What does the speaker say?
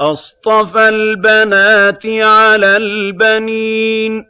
أَصْطَفَى الْبَنَاتِ عَلَى الْبَنِينَ.